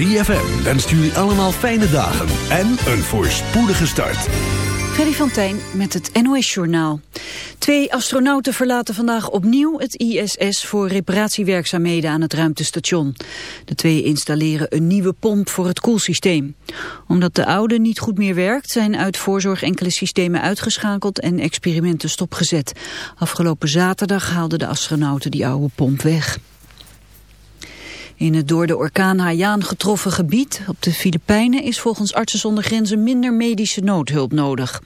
ZFM wenst jullie allemaal fijne dagen en een voorspoedige start. Freddy van Tijn met het NOS-journaal. Twee astronauten verlaten vandaag opnieuw het ISS voor reparatiewerkzaamheden aan het ruimtestation. De twee installeren een nieuwe pomp voor het koelsysteem. Omdat de oude niet goed meer werkt, zijn uit voorzorg enkele systemen uitgeschakeld en experimenten stopgezet. Afgelopen zaterdag haalden de astronauten die oude pomp weg. In het door de orkaan Haiyan getroffen gebied op de Filipijnen is volgens Artsen zonder Grenzen minder medische noodhulp nodig.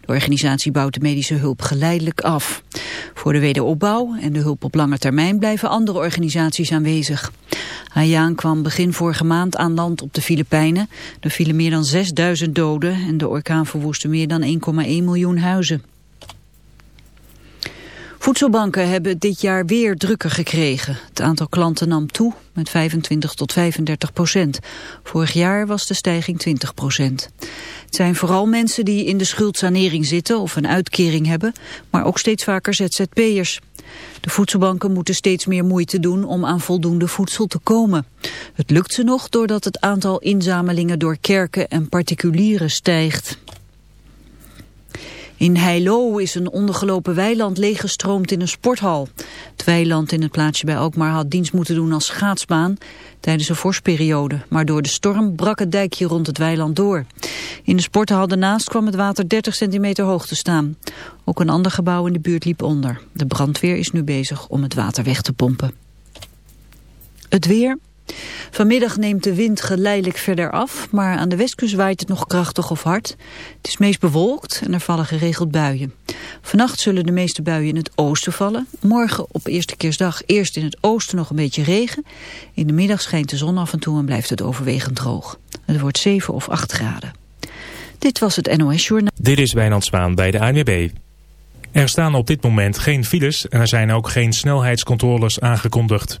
De organisatie bouwt de medische hulp geleidelijk af. Voor de wederopbouw en de hulp op lange termijn blijven andere organisaties aanwezig. Haiyan kwam begin vorige maand aan land op de Filipijnen. Er vielen meer dan 6000 doden en de orkaan verwoestte meer dan 1,1 miljoen huizen. Voedselbanken hebben dit jaar weer drukker gekregen. Het aantal klanten nam toe met 25 tot 35 procent. Vorig jaar was de stijging 20 procent. Het zijn vooral mensen die in de schuldsanering zitten of een uitkering hebben, maar ook steeds vaker ZZP'ers. De voedselbanken moeten steeds meer moeite doen om aan voldoende voedsel te komen. Het lukt ze nog doordat het aantal inzamelingen door kerken en particulieren stijgt. In Heilo is een ondergelopen weiland leeggestroomd in een sporthal. Het weiland in het plaatsje bij Alkmaar had dienst moeten doen als schaatsbaan tijdens een vorstperiode. Maar door de storm brak het dijkje rond het weiland door. In de sporthal daarnaast kwam het water 30 centimeter hoog te staan. Ook een ander gebouw in de buurt liep onder. De brandweer is nu bezig om het water weg te pompen. Het weer... Vanmiddag neemt de wind geleidelijk verder af, maar aan de westkust waait het nog krachtig of hard. Het is meest bewolkt en er vallen geregeld buien. Vannacht zullen de meeste buien in het oosten vallen. Morgen op eerste kerstdag eerst in het oosten nog een beetje regen. In de middag schijnt de zon af en toe en blijft het overwegend droog. Het wordt 7 of 8 graden. Dit was het NOS Journaal. Dit is Wijnand Zwaan bij de ANWB. Er staan op dit moment geen files en er zijn ook geen snelheidscontroles aangekondigd.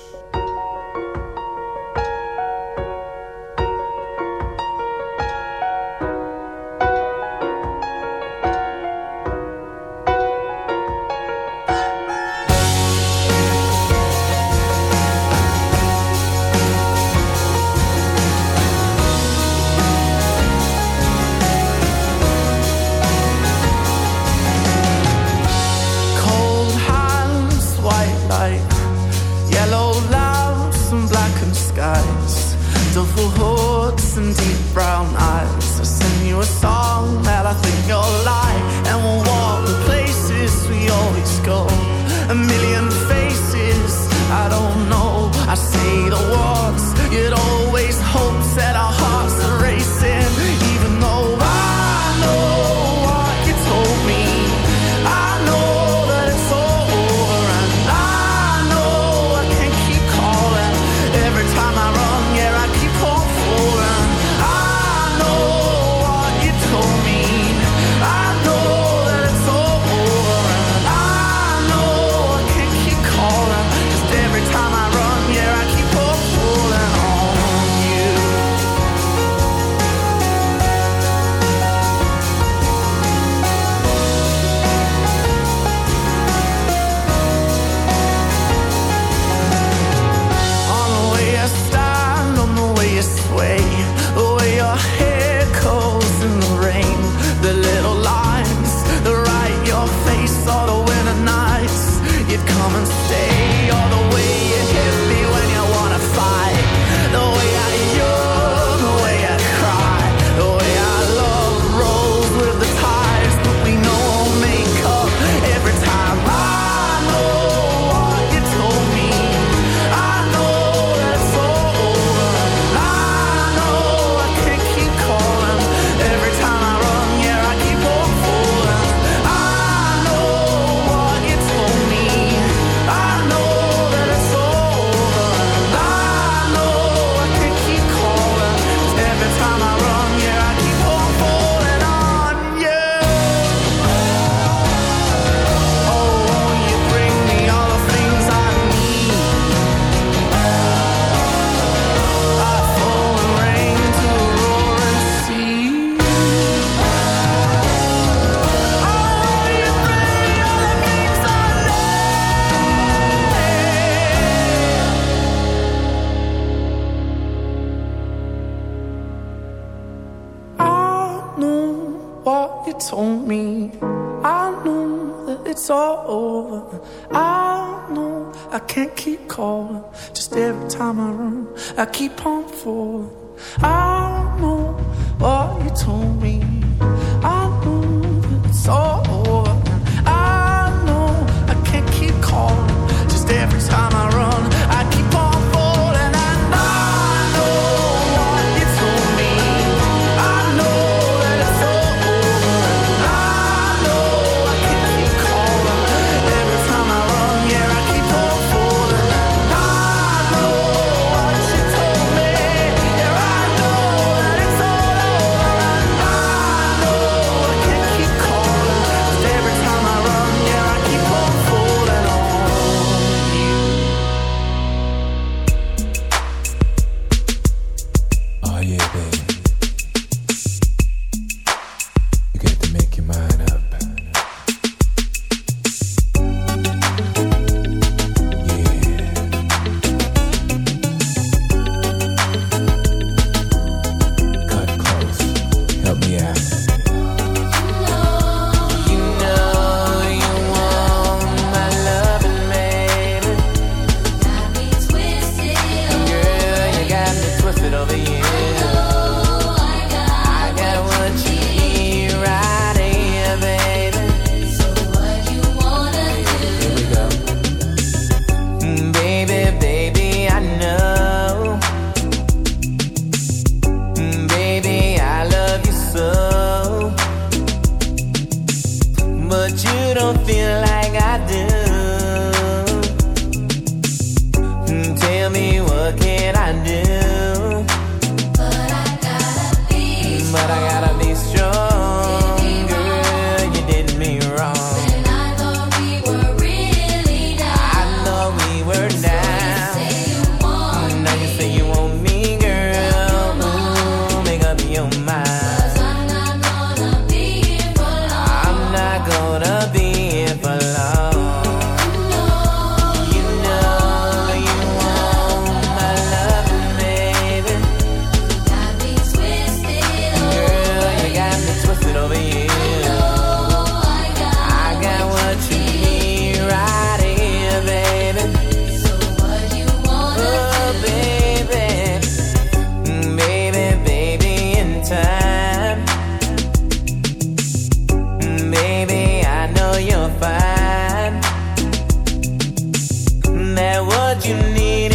What you needed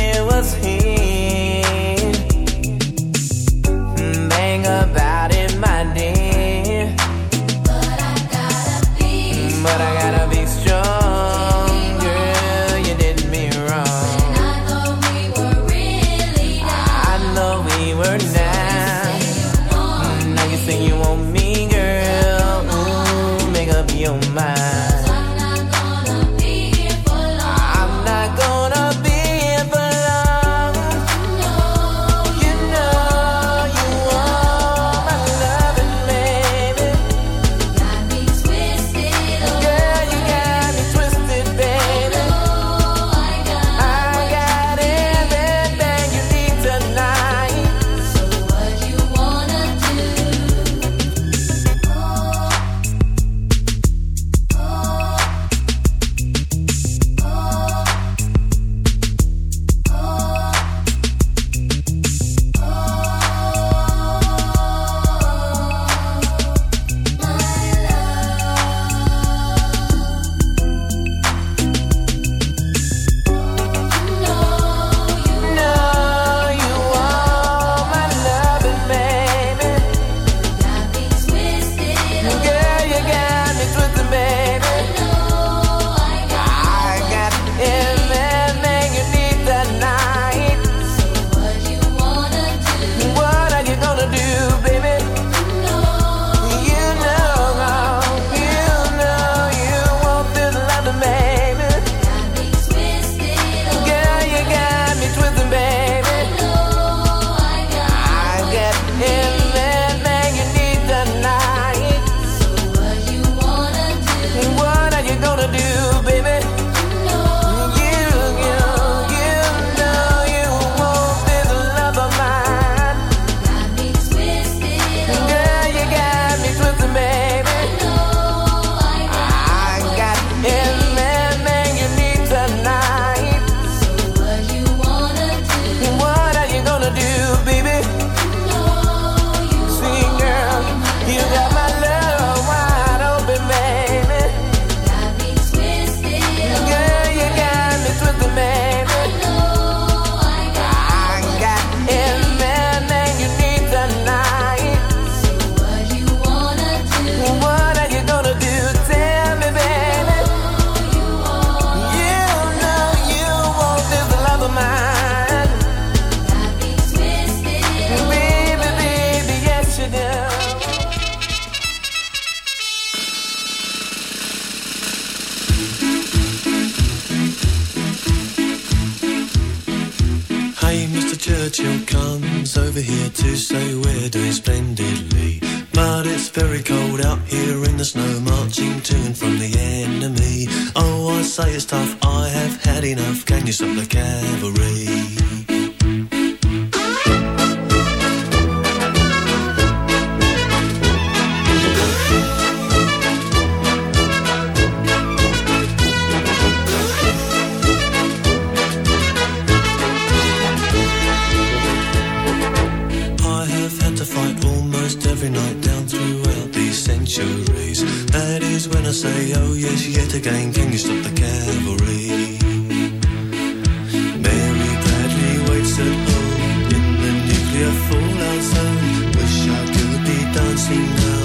dancing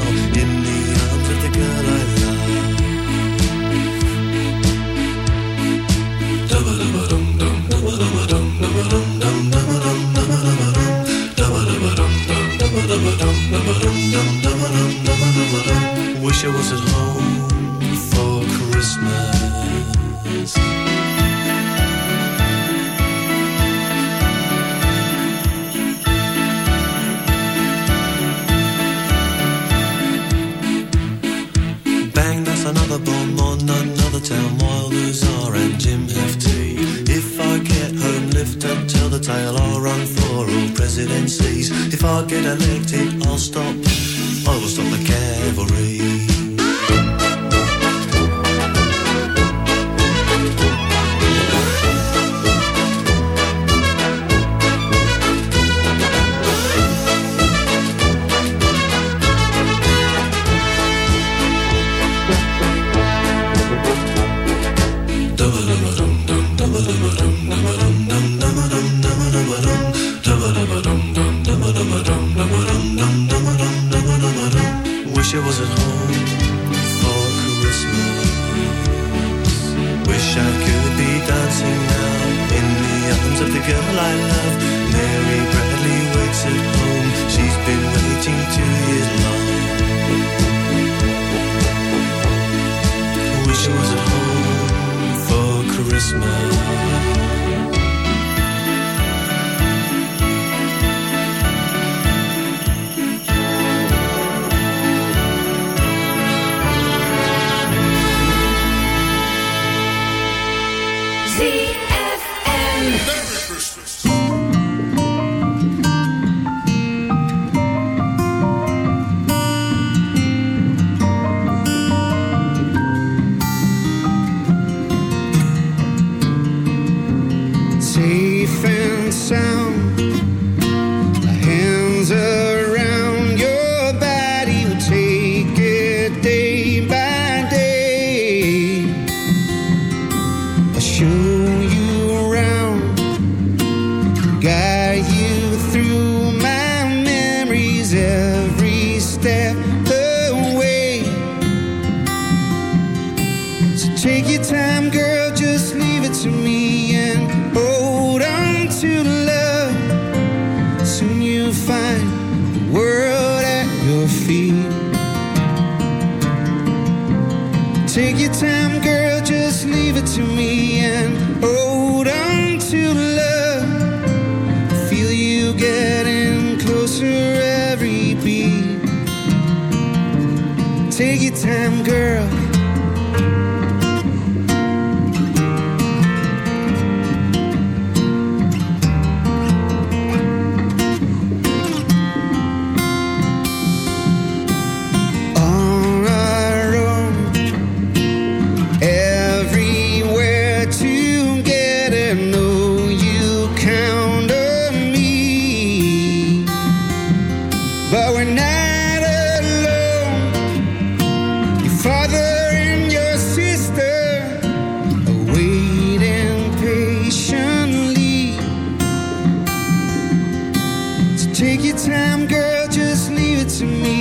time, girl, just leave it to me.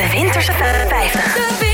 de Winterse 50.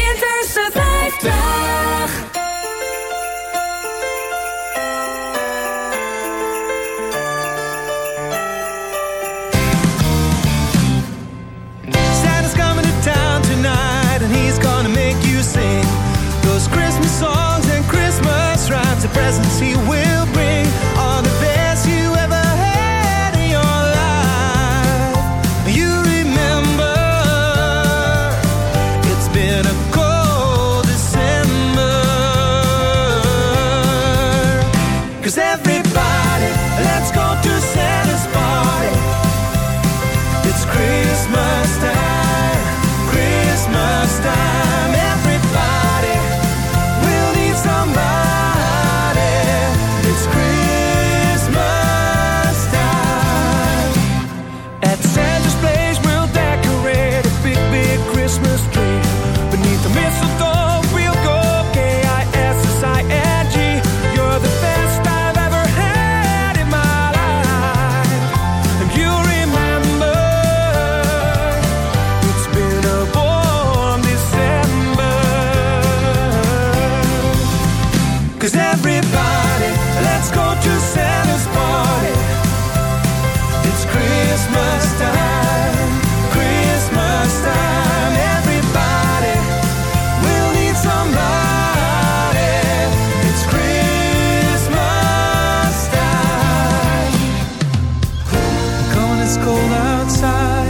cold outside.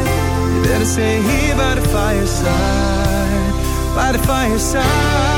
You better stay here by the fireside, by the fireside.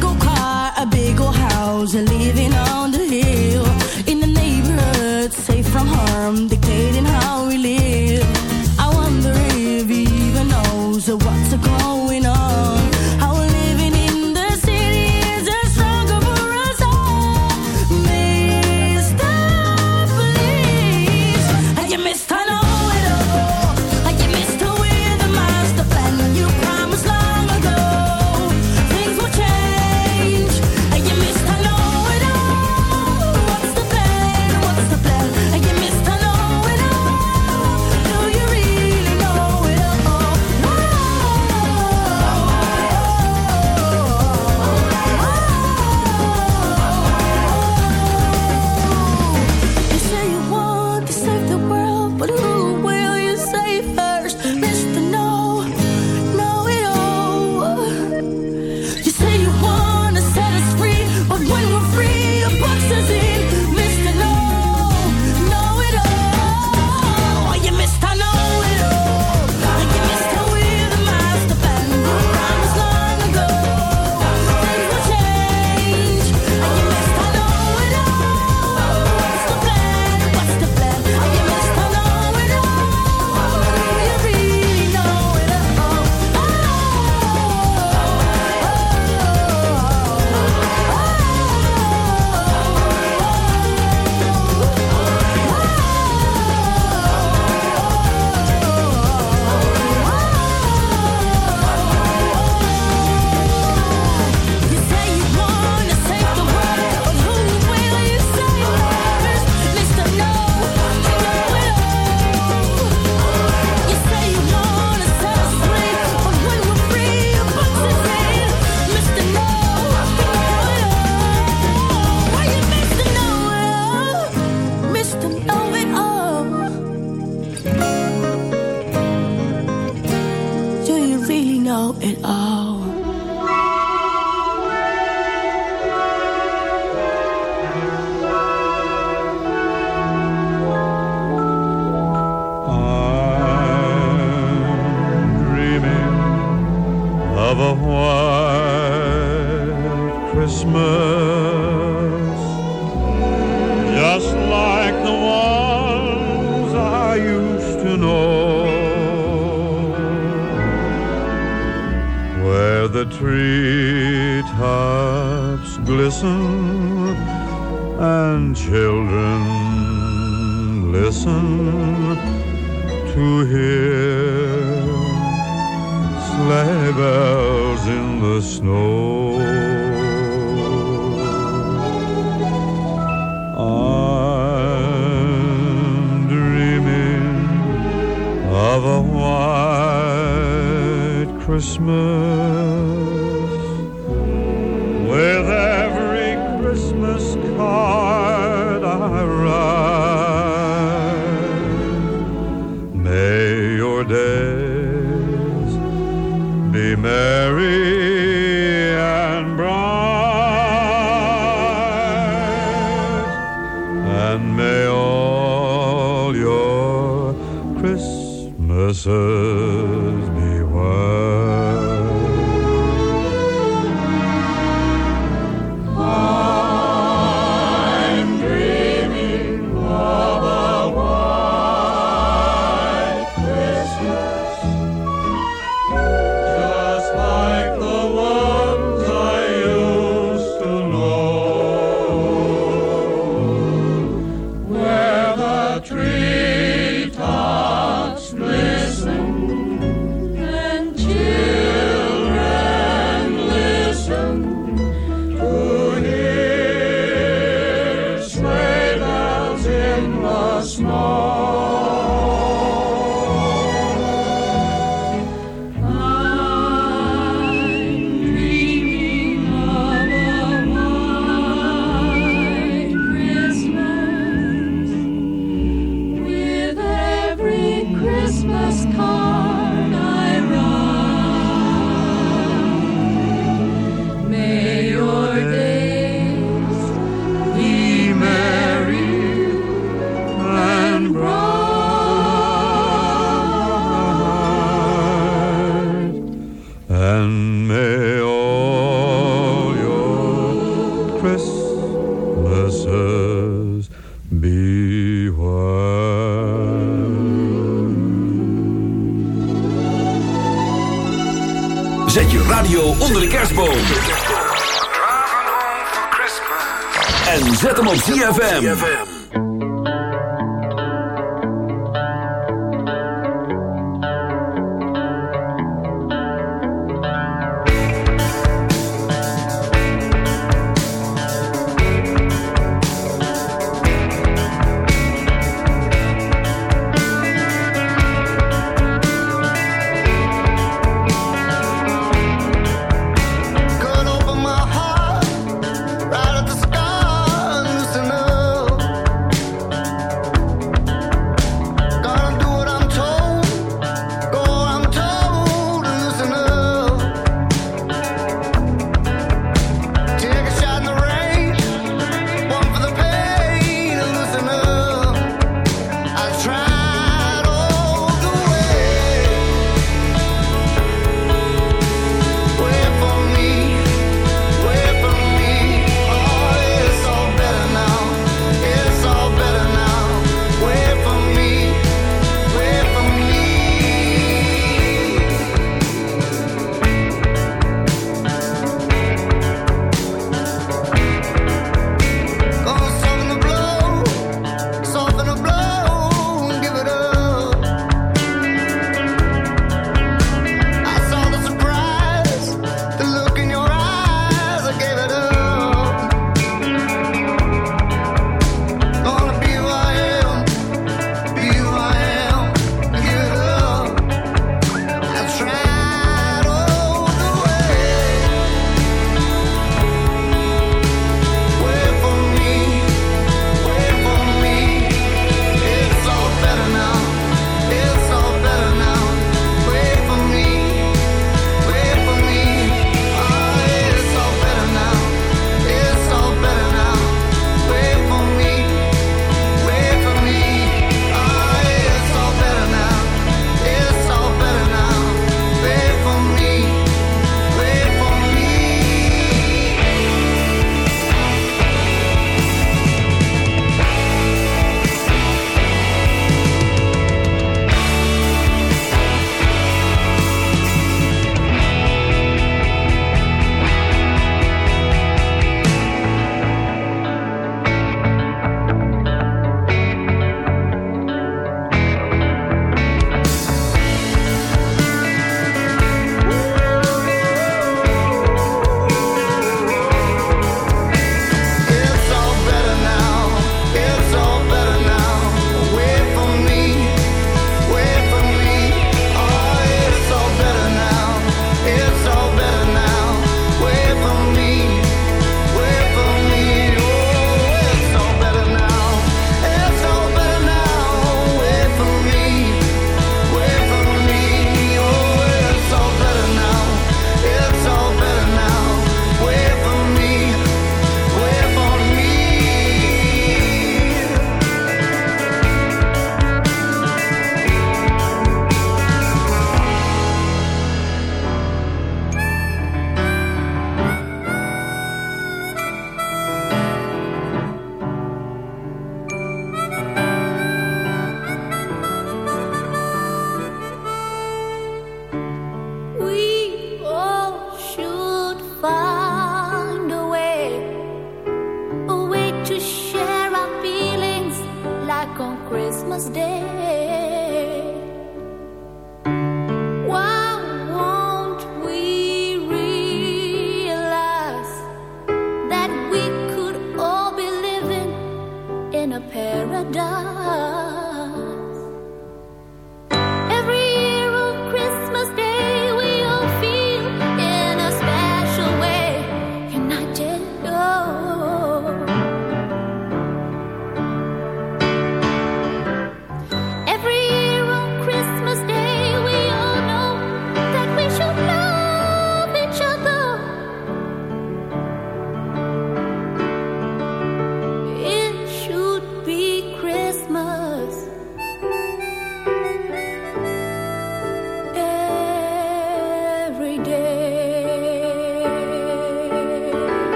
big old car, a big old house, and living on the hill. In the neighborhood, safe from harm, dictating onder de kerstboom. En zet hem op ZFM.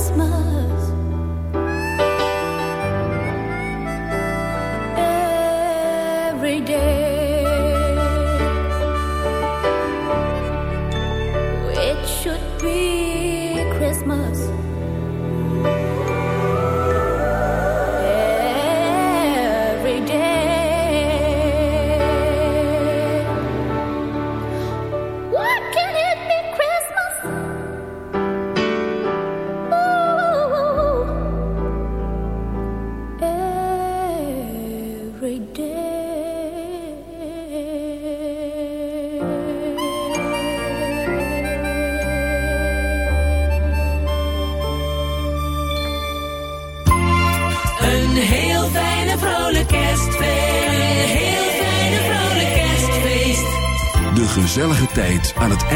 Christmas.